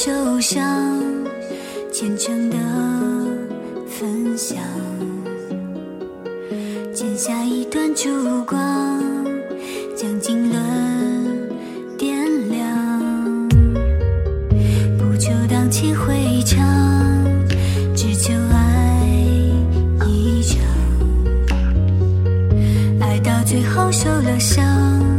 受伤，虔诚的分享，剪下一段烛光，将经纶点亮。不求荡气回肠，只求爱一场，爱到最后受了伤。